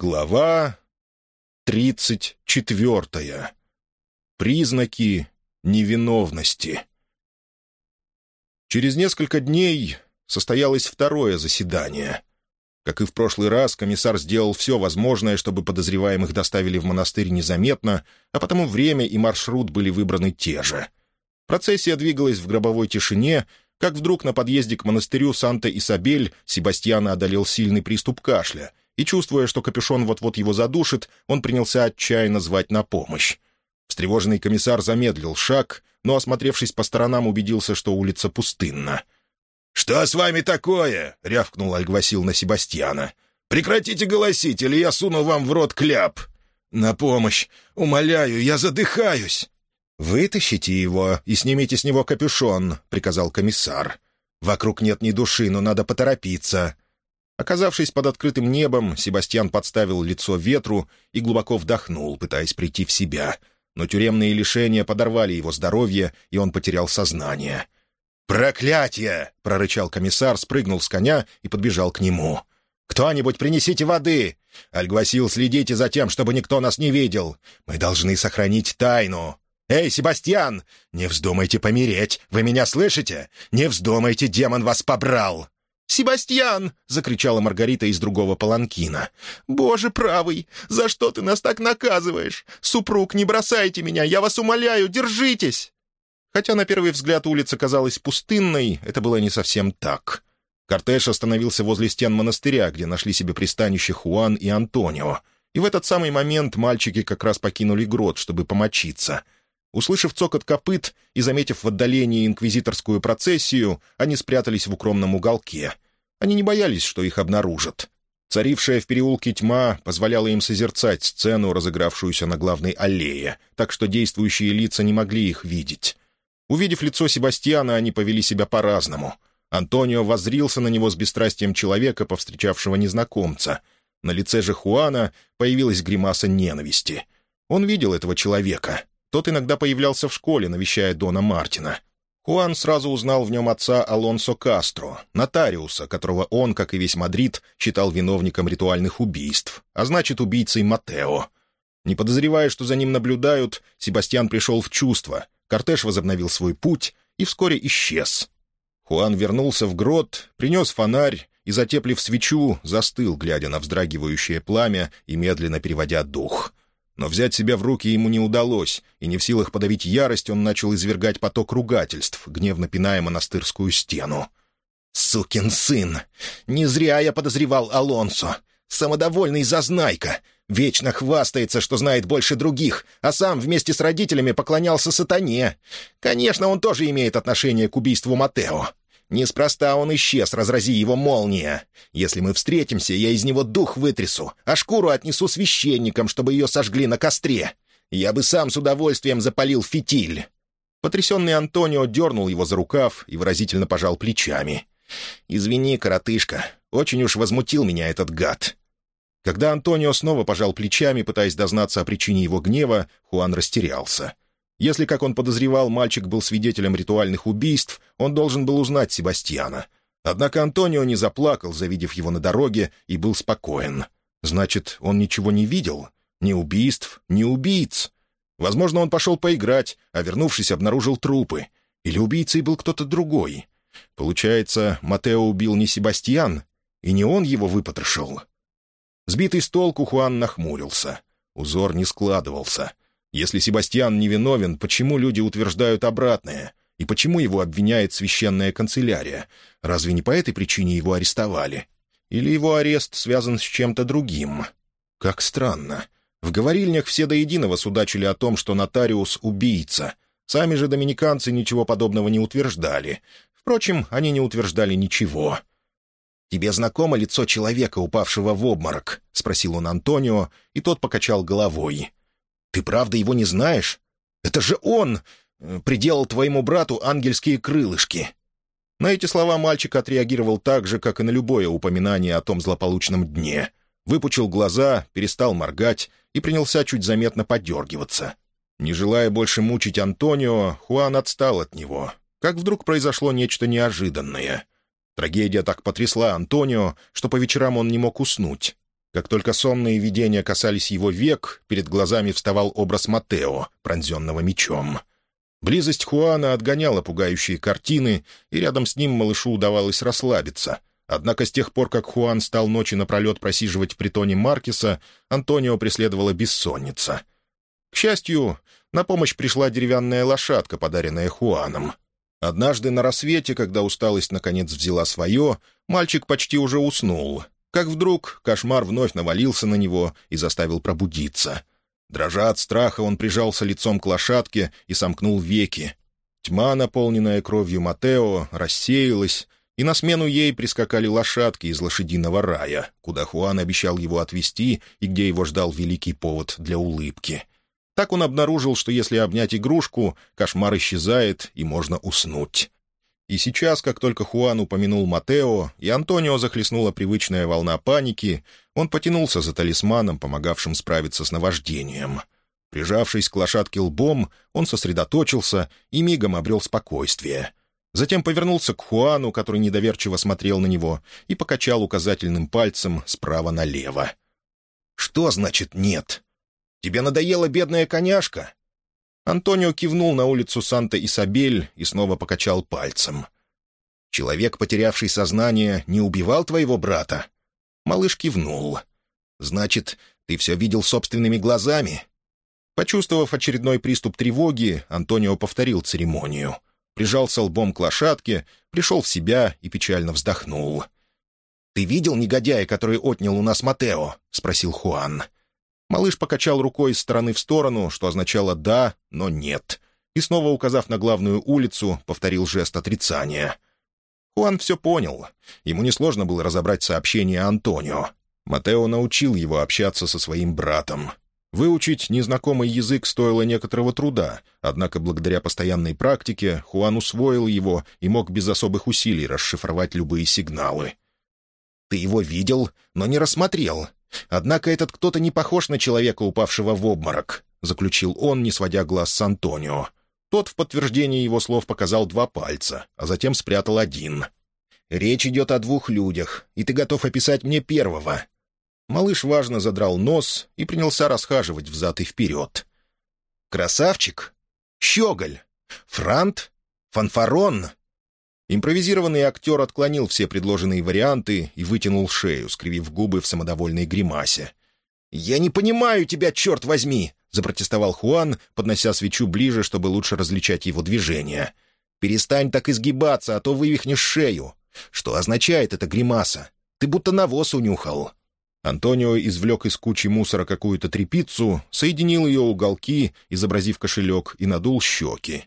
Глава тридцать четвертая. Признаки невиновности. Через несколько дней состоялось второе заседание. Как и в прошлый раз, комиссар сделал все возможное, чтобы подозреваемых доставили в монастырь незаметно, а потому время и маршрут были выбраны те же. Процессия двигалась в гробовой тишине, как вдруг на подъезде к монастырю Санта-Исабель Себастьяна одолел сильный приступ кашля — и, чувствуя, что капюшон вот-вот его задушит, он принялся отчаянно звать на помощь. Встревоженный комиссар замедлил шаг, но, осмотревшись по сторонам, убедился, что улица пустынна. «Что с вами такое?» — рявкнул Альгвасил на Себастьяна. «Прекратите голосить, или я суну вам в рот кляп!» «На помощь! Умоляю, я задыхаюсь!» «Вытащите его и снимите с него капюшон», — приказал комиссар. «Вокруг нет ни души, но надо поторопиться. Оказавшись под открытым небом, Себастьян подставил лицо ветру и глубоко вдохнул, пытаясь прийти в себя. Но тюремные лишения подорвали его здоровье, и он потерял сознание. «Проклятье!» — прорычал комиссар, спрыгнул с коня и подбежал к нему. «Кто-нибудь принесите воды! Альгвасил, следите за тем, чтобы никто нас не видел. Мы должны сохранить тайну. Эй, Себастьян, не вздумайте помереть! Вы меня слышите? Не вздумайте, демон вас побрал!» «Себастьян!» — закричала Маргарита из другого паланкина. «Боже правый! За что ты нас так наказываешь? Супруг, не бросайте меня! Я вас умоляю, держитесь!» Хотя на первый взгляд улица казалась пустынной, это было не совсем так. Кортеж остановился возле стен монастыря, где нашли себе пристанище Хуан и Антонио. И в этот самый момент мальчики как раз покинули грот, чтобы помочиться — Услышав цокот копыт и заметив в отдалении инквизиторскую процессию, они спрятались в укромном уголке. Они не боялись, что их обнаружат. Царившая в переулке тьма позволяла им созерцать сцену, разыгравшуюся на главной аллее, так что действующие лица не могли их видеть. Увидев лицо Себастьяна, они повели себя по-разному. Антонио воззрился на него с бесстрастием человека, повстречавшего незнакомца. На лице же Хуана появилась гримаса ненависти. Он видел этого человека, тот иногда появлялся в школе, навещая Дона Мартина. Хуан сразу узнал в нем отца Алонсо Кастро, нотариуса, которого он, как и весь Мадрид, считал виновником ритуальных убийств, а значит, убийцей Матео. Не подозревая, что за ним наблюдают, Себастьян пришел в чувство, кортеж возобновил свой путь и вскоре исчез. Хуан вернулся в грот, принес фонарь и, затеплив свечу, застыл, глядя на вздрагивающее пламя и медленно переводя дух — но взять себя в руки ему не удалось, и не в силах подавить ярость, он начал извергать поток ругательств, гневно пиная монастырскую стену. «Сукин сын! Не зря я подозревал Алонсо! Самодовольный зазнайка! Вечно хвастается, что знает больше других, а сам вместе с родителями поклонялся сатане. Конечно, он тоже имеет отношение к убийству Матео. Неспроста он исчез, разрази его молния. Если мы встретимся, я из него дух вытрясу, а шкуру отнесу священникам, чтобы ее сожгли на костре. Я бы сам с удовольствием запалил фитиль». Потрясенный Антонио дернул его за рукав и выразительно пожал плечами. «Извини, коротышка, очень уж возмутил меня этот гад». Когда Антонио снова пожал плечами, пытаясь дознаться о причине его гнева, Хуан растерялся — если, как он подозревал, мальчик был свидетелем ритуальных убийств, он должен был узнать Себастьяна. Однако Антонио не заплакал, завидев его на дороге, и был спокоен. Значит, он ничего не видел? Ни убийств, ни убийц. Возможно, он пошел поиграть, а вернувшись, обнаружил трупы. Или убийцей был кто-то другой. Получается, Матео убил не Себастьян, и не он его выпотрошил. Сбитый с толку, Хуан нахмурился. Узор не складывался — если Себастьян невиновен, почему люди утверждают обратное? И почему его обвиняет священная канцелярия? Разве не по этой причине его арестовали? Или его арест связан с чем-то другим? Как странно. В говорильнях все до единого судачили о том, что нотариус — убийца. Сами же доминиканцы ничего подобного не утверждали. Впрочем, они не утверждали ничего. «Тебе знакомо лицо человека, упавшего в обморок?» — спросил он Антонио, и тот покачал головой. Ты правда его не знаешь? Это же он э, приделал твоему брату ангельские крылышки». На эти слова мальчик отреагировал так же, как и на любое упоминание о том злополучном дне. Выпучил глаза, перестал моргать и принялся чуть заметно подергиваться. Не желая больше мучить Антонио, Хуан отстал от него. Как вдруг произошло нечто неожиданное. Трагедия так потрясла Антонио, что по вечерам он не мог уснуть. Как только сонные видения касались его век, перед глазами вставал образ Матео, пронзенного мечом. Близость Хуана отгоняла пугающие картины, и рядом с ним малышу удавалось расслабиться. Однако с тех пор, как Хуан стал ночи напролет просиживать в притоне Маркиса, Антонио преследовала бессонница. К счастью, на помощь пришла деревянная лошадка, подаренная Хуаном. Однажды на рассвете, когда усталость наконец взяла свое, мальчик почти уже уснул. Как вдруг кошмар вновь навалился на него и заставил пробудиться. Дрожа от страха, он прижался лицом к лошадке и сомкнул веки. Тьма, наполненная кровью Матео, рассеялась, и на смену ей прискакали лошадки из лошадиного рая, куда Хуан обещал его отвезти и где его ждал великий повод для улыбки. Так он обнаружил, что если обнять игрушку, кошмар исчезает и можно уснуть. И сейчас, как только Хуан упомянул Матео, и Антонио захлестнула привычная волна паники, он потянулся за талисманом, помогавшим справиться с наваждением. Прижавшись к лошадке лбом, он сосредоточился и мигом обрел спокойствие. Затем повернулся к Хуану, который недоверчиво смотрел на него, и покачал указательным пальцем справа налево. «Что значит «нет»? Тебе надоела бедная коняшка?» Антонио кивнул на улицу Санта-Исабель и снова покачал пальцем. «Человек, потерявший сознание, не убивал твоего брата?» Малыш кивнул. «Значит, ты все видел собственными глазами?» Почувствовав очередной приступ тревоги, Антонио повторил церемонию. Прижался лбом к лошадке, пришел в себя и печально вздохнул. «Ты видел негодяя, который отнял у нас Матео?» — спросил Хуан. Малыш покачал рукой из стороны в сторону, что означало «да», но «нет», и снова, указав на главную улицу, повторил жест отрицания. Хуан все понял. Ему несложно было разобрать сообщение Антонио. Матео научил его общаться со своим братом. Выучить незнакомый язык стоило некоторого труда, однако благодаря постоянной практике Хуан усвоил его и мог без особых усилий расшифровать любые сигналы. «Ты его видел, но не рассмотрел», «Однако этот кто-то не похож на человека, упавшего в обморок», — заключил он, не сводя глаз с Антонио. Тот в подтверждение его слов показал два пальца, а затем спрятал один. «Речь идет о двух людях, и ты готов описать мне первого». Малыш важно задрал нос и принялся расхаживать взад и вперед. «Красавчик? Щеголь? Франт? Фанфарон?» Импровизированный актер отклонил все предложенные варианты и вытянул шею, скривив губы в самодовольной гримасе. «Я не понимаю тебя, черт возьми!» — запротестовал Хуан, поднося свечу ближе, чтобы лучше различать его движения. «Перестань так изгибаться, а то вывихнешь шею. Что означает эта гримаса? Ты будто навоз унюхал». Антонио извлек из кучи мусора какую-то трепицу, соединил ее уголки, изобразив кошелек, и надул щеки.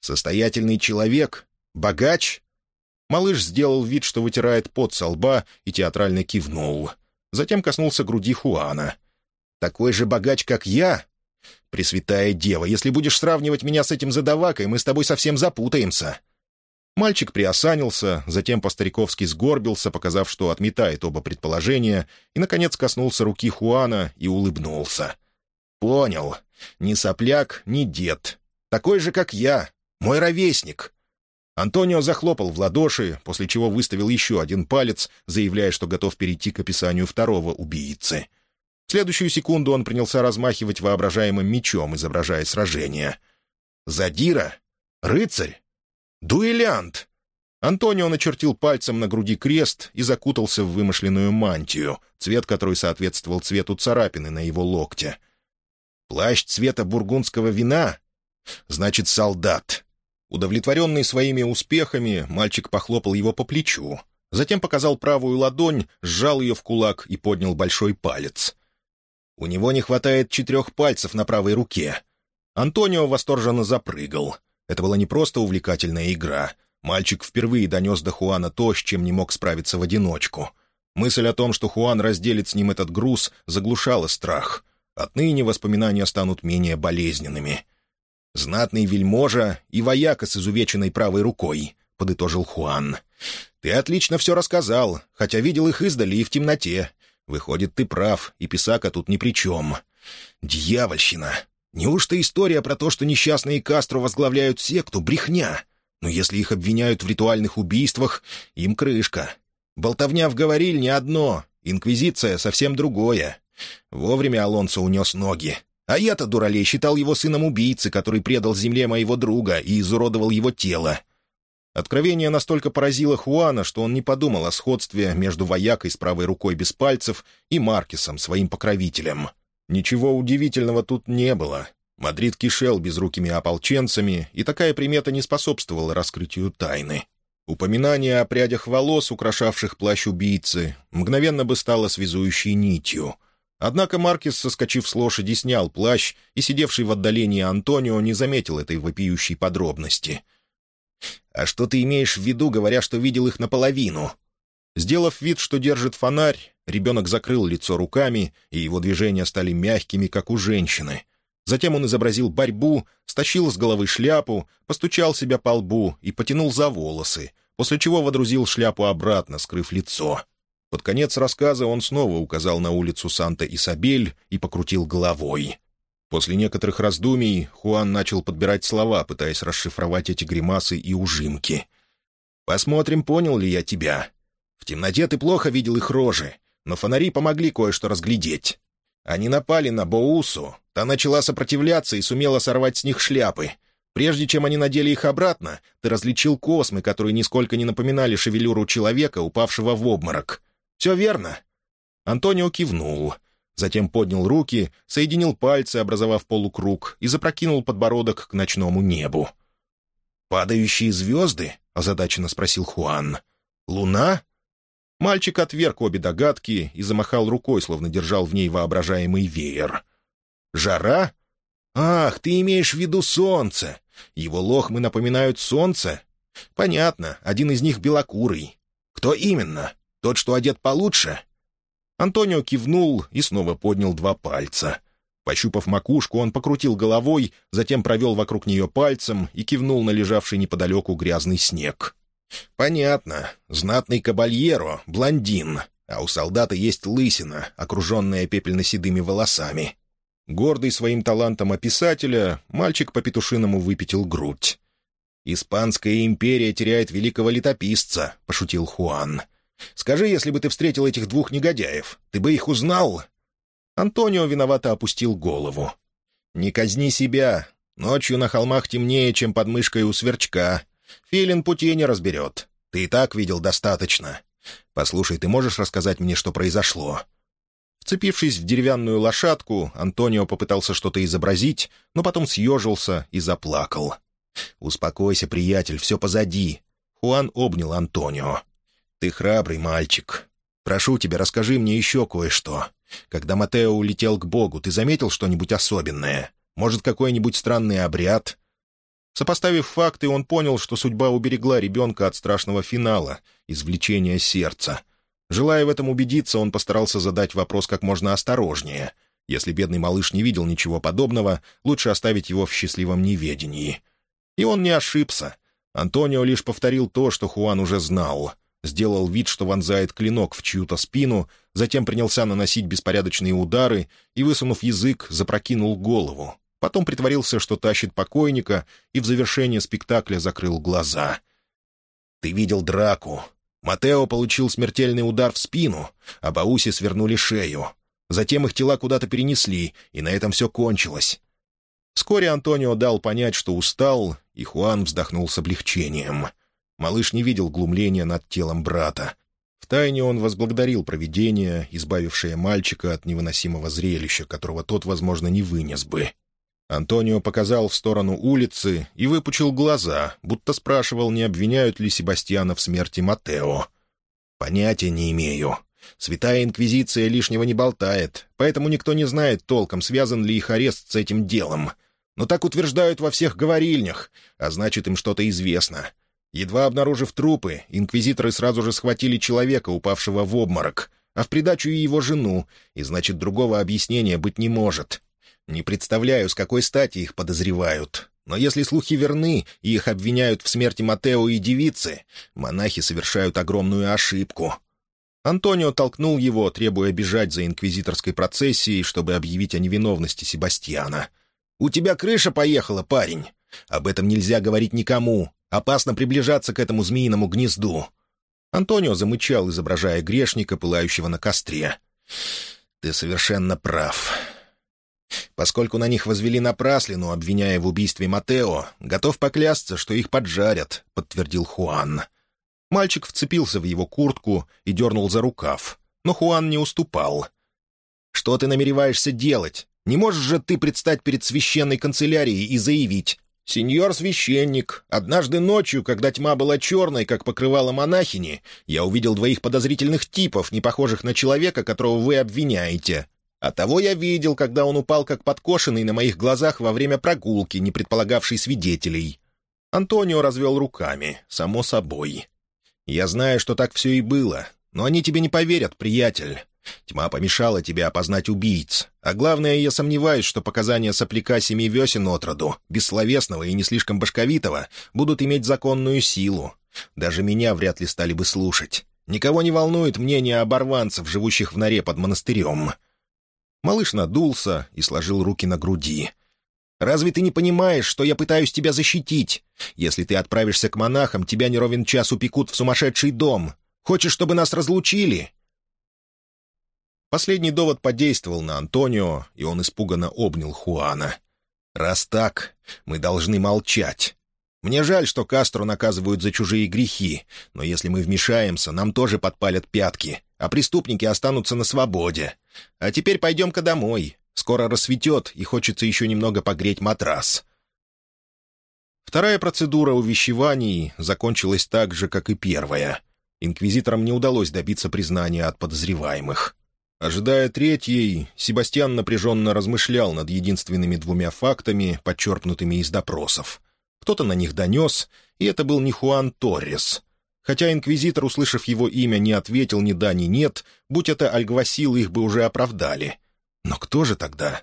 «Состоятельный человек «Богач?» Малыш сделал вид, что вытирает пот со лба, и театрально кивнул. Затем коснулся груди Хуана. «Такой же богач, как я?» «Пресвятая дева, если будешь сравнивать меня с этим задавакой, мы с тобой совсем запутаемся». Мальчик приосанился, затем по-стариковски сгорбился, показав, что отметает оба предположения, и, наконец, коснулся руки Хуана и улыбнулся. «Понял. Ни сопляк, ни дед. Такой же, как я. Мой ровесник. Антонио захлопал в ладоши, после чего выставил еще один палец, заявляя, что готов перейти к описанию второго убийцы. В следующую секунду он принялся размахивать воображаемым мечом, изображая сражение. «Задира? Рыцарь? Дуэлянт?» Антонио начертил пальцем на груди крест и закутался в вымышленную мантию, цвет которой соответствовал цвету царапины на его локте. «Плащ цвета бургундского вина? Значит, солдат. Удовлетворенный своими успехами, мальчик похлопал его по плечу. Затем показал правую ладонь, сжал ее в кулак и поднял большой палец. У него не хватает четырех пальцев на правой руке. Антонио восторженно запрыгал. Это была не просто увлекательная игра. Мальчик впервые донес до Хуана то, с чем не мог справиться в одиночку. Мысль о том, что Хуан разделит с ним этот груз, заглушала страх. Отныне воспоминания станут менее болезненными. «Знатный вельможа и вояка с изувеченной правой рукой», — подытожил Хуан. «Ты отлично все рассказал, хотя видел их издали и в темноте. Выходит, ты прав, и Писака тут ни при чем. Дьявольщина! Неужто история про то, что несчастные Кастро возглавляют секту, брехня? Но если их обвиняют в ритуальных убийствах, им крышка. Болтовня в говорильне одно, Инквизиция — совсем другое. Вовремя Алонсо унес ноги. А я-то, дуралей, считал его сыном убийцы, который предал земле моего друга и изуродовал его тело. Откровение настолько поразило Хуана, что он не подумал о сходстве между воякой с правой рукой без пальцев и Маркисом, своим покровителем. Ничего удивительного тут не было. Мадрид кишел безрукими ополченцами, и такая примета не способствовала раскрытию тайны. Упоминание о прядях волос, украшавших плащ убийцы, мгновенно бы стало связующей нитью. Однако Маркис, соскочив с лошади, снял плащ, и сидевший в отдалении Антонио не заметил этой вопиющей подробности. «А что ты имеешь в виду, говоря, что видел их наполовину?» Сделав вид, что держит фонарь, ребенок закрыл лицо руками, и его движения стали мягкими, как у женщины. Затем он изобразил борьбу, стащил с головы шляпу, постучал себя по лбу и потянул за волосы, после чего водрузил шляпу обратно, скрыв лицо. Под конец рассказа он снова указал на улицу Санта-Исабель и покрутил головой. После некоторых раздумий Хуан начал подбирать слова, пытаясь расшифровать эти гримасы и ужимки. «Посмотрим, понял ли я тебя. В темноте ты плохо видел их рожи, но фонари помогли кое-что разглядеть. Они напали на Боусу, та начала сопротивляться и сумела сорвать с них шляпы. Прежде чем они надели их обратно, ты различил космы, которые нисколько не напоминали шевелюру человека, упавшего в обморок. Все верно?» Антонио кивнул. Затем поднял руки, соединил пальцы, образовав полукруг, и запрокинул подбородок к ночному небу. «Падающие звезды?» — озадаченно спросил Хуан. «Луна?» Мальчик отверг обе догадки и замахал рукой, словно держал в ней воображаемый веер. «Жара? Ах, ты имеешь в виду солнце! Его лохмы напоминают солнце? Понятно, один из них белокурый. Кто именно? Тот, что одет получше?» Антонио кивнул и снова поднял два пальца. Пощупав макушку, он покрутил головой, затем провел вокруг нее пальцем и кивнул на лежавший неподалеку грязный снег. «Понятно. Знатный кабальеро, блондин, а у солдата есть лысина, окруженная пепельно-седыми волосами». Гордый своим талантом описателя, мальчик по-петушиному выпятил грудь. «Испанская империя теряет великого летописца», — пошутил Хуан. «Скажи, если бы ты встретил этих двух негодяев, ты бы их узнал?» Антонио виновато опустил голову. «Не казни себя. Ночью на холмах темнее, чем под мышкой у сверчка. Филин пути не разберет. Ты и так видел достаточно. Послушай, ты можешь рассказать мне, что произошло?» Вцепившись в деревянную лошадку, Антонио попытался что-то изобразить, но потом съежился и заплакал. «Успокойся, приятель, все позади». Хуан обнял Антонио. «Ты храбрый мальчик. Прошу тебя, расскажи мне еще кое-что. Когда Матео улетел к Богу, ты заметил что-нибудь особенное? Может, какой-нибудь странный обряд? Сопоставив факты, он понял, что судьба уберегла ребенка от страшного финала — извлечения сердца. Желая в этом убедиться, он постарался задать вопрос как можно осторожнее. Если бедный малыш не видел ничего подобного, лучше оставить его в счастливом неведении. И он не ошибся. Антонио лишь повторил то, что Хуан уже знал. Сделал вид, что вонзает клинок в чью-то спину, затем принялся наносить беспорядочные удары и, высунув язык, запрокинул голову. Потом притворился, что тащит покойника, и в завершение спектакля закрыл глаза. «Ты видел драку. Матео получил смертельный удар в спину, а Бауси свернули шею. Затем их тела куда-то перенесли, и на этом все кончилось». Вскоре Антонио дал понять, что устал, и Хуан вздохнул с облегчением. Малыш не видел глумления над телом брата. Втайне он возблагодарил провидение, избавившее мальчика от невыносимого зрелища, которого тот, возможно, не вынес бы. Антонио показал в сторону улицы и выпучил глаза, будто спрашивал, не обвиняют ли Себастьяна в смерти Матео. «Понятия не имею. Святая Инквизиция лишнего не болтает, поэтому никто не знает толком, связан ли их арест с этим делом. Но так утверждают во всех говорильнях, а значит, им что-то известно. Едва обнаружив трупы, инквизиторы сразу же схватили человека, упавшего в обморок, а в придачу и его жену, и значит, другого объяснения быть не может». Не представляю, с какой стати их подозревают. Но если слухи верны, и их обвиняют в смерти Матео и девицы, монахи совершают огромную ошибку. Антонио толкнул его, требуя бежать за инквизиторской процессией, чтобы объявить о невиновности Себастьяна. «У тебя крыша поехала, парень. Об этом нельзя говорить никому. Опасно приближаться к этому змеиному гнезду». Антонио замычал, изображая грешника, пылающего на костре. «Ты совершенно прав. Поскольку на них возвели напраслину, обвиняя в убийстве Матео, готов поклясться, что их поджарят», — подтвердил Хуан. Мальчик вцепился в его куртку и дернул за рукав, но Хуан не уступал. «Что ты намереваешься делать? Не можешь же ты предстать перед священной канцелярией и заявить «Сеньор священник, однажды ночью, когда тьма была черной, как покрывала монахини, я увидел двоих подозрительных типов, не похожих на человека, которого вы обвиняете. А того я видел, когда он упал как подкошенный на моих глазах во время прогулки, не предполагавшей свидетелей». Антонио развел руками, само собой. «Я знаю, что так все и было, но они тебе не поверят, приятель. Тьма помешала тебе опознать убийц. А главное, я сомневаюсь, что показания сопляка семи весен отроду, бессловесного и не слишком башковитого, будут иметь законную силу. Даже меня вряд ли стали бы слушать. Никого не волнует мнение оборванцев, живущих в норе под монастырем». Малыш надулся и сложил руки на груди. «Разве ты не понимаешь, что я пытаюсь тебя защитить? Если ты отправишься к монахам, тебя не ровен час упекут в сумасшедший дом. Хочешь, чтобы нас разлучили? Последний довод подействовал на Антонио, и он испуганно обнял Хуана. «Раз так, мы должны молчать. Мне жаль, что Кастро наказывают за чужие грехи, но если мы вмешаемся, нам тоже подпалят пятки, а преступники останутся на свободе. А теперь пойдем-ка домой. Скоро рассветет, и хочется еще немного погреть матрас». Вторая процедура увещеваний закончилась так же, как и первая. Инквизиторам не удалось добиться признания от подозреваемых. Ожидая третьей, Себастьян напряженно размышлял над единственными двумя фактами, подчеркнутыми из допросов. Кто-то на них донес, и это был не Хуан Торрес. Хотя инквизитор, услышав его имя, не ответил ни да, ни нет, будь это Альгвасил, их бы уже оправдали. Но кто же тогда?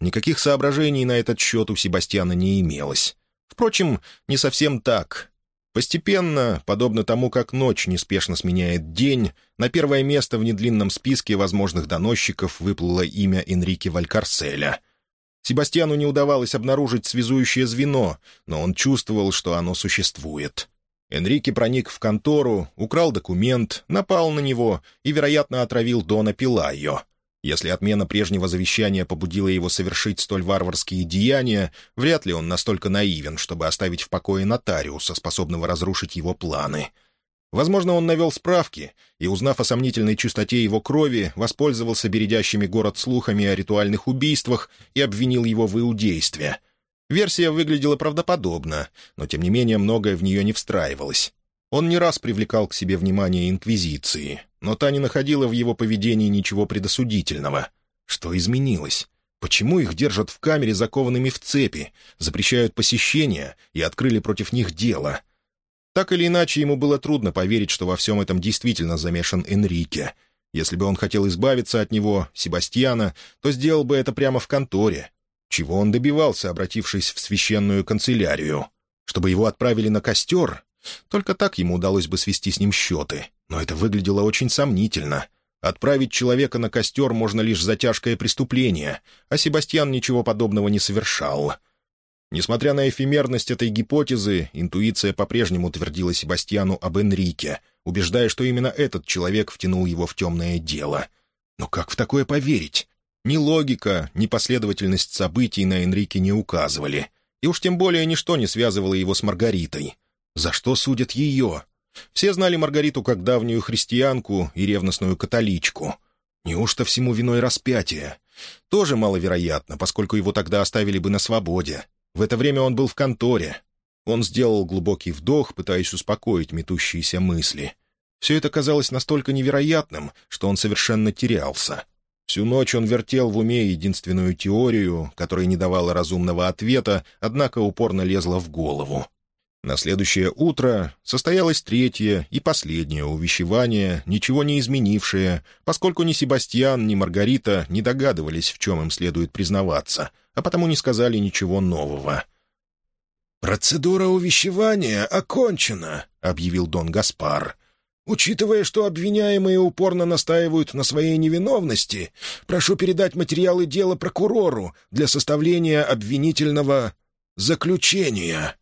Никаких соображений на этот счет у Себастьяна не имелось. Впрочем, не совсем так. Постепенно, подобно тому, как ночь неспешно сменяет день, на первое место в недлинном списке возможных доносчиков выплыло имя Энрике Валькарселя. Себастьяну не удавалось обнаружить связующее звено, но он чувствовал, что оно существует. Энрике проник в контору, украл документ, напал на него и, вероятно, отравил Дона Пилайо — если отмена прежнего завещания побудила его совершить столь варварские деяния, вряд ли он настолько наивен, чтобы оставить в покое нотариуса, способного разрушить его планы. Возможно, он навел справки и, узнав о сомнительной чистоте его крови, воспользовался бередящими город слухами о ритуальных убийствах и обвинил его в иудействе. Версия выглядела правдоподобно, но, тем не менее, многое в нее не встраивалось. Он не раз привлекал к себе внимание Инквизиции, но та не находила в его поведении ничего предосудительного. Что изменилось? Почему их держат в камере закованными в цепи, запрещают посещения и открыли против них дело? Так или иначе, ему было трудно поверить, что во всем этом действительно замешан Энрике. Если бы он хотел избавиться от него, Себастьяна, то сделал бы это прямо в конторе. Чего он добивался, обратившись в священную канцелярию? Чтобы его отправили на костер? Только так ему удалось бы свести с ним счеты, но это выглядело очень сомнительно. Отправить человека на костер можно лишь за тяжкое преступление, а Себастьян ничего подобного не совершал. Несмотря на эфемерность этой гипотезы, интуиция по-прежнему твердила Себастьяну об Энрике, убеждая, что именно этот человек втянул его в темное дело. Но как в такое поверить? Ни логика, ни последовательность событий на Энрике не указывали. И уж тем более ничто не связывало его с Маргаритой. За что судят ее? Все знали Маргариту как давнюю христианку и ревностную католичку. Неужто всему виной распятие? Тоже маловероятно, поскольку его тогда оставили бы на свободе. В это время он был в конторе. Он сделал глубокий вдох, пытаясь успокоить метущиеся мысли. Все это казалось настолько невероятным, что он совершенно терялся. Всю ночь он вертел в уме единственную теорию, которая не давала разумного ответа, однако упорно лезла в голову. На следующее утро состоялось третье и последнее увещевание, ничего не изменившее, поскольку ни Себастьян, ни Маргарита не догадывались, в чем им следует признаваться, а потому не сказали ничего нового. «Процедура увещевания окончена», — объявил Дон Гаспар. «Учитывая, что обвиняемые упорно настаивают на своей невиновности, прошу передать материалы дела прокурору для составления обвинительного заключения».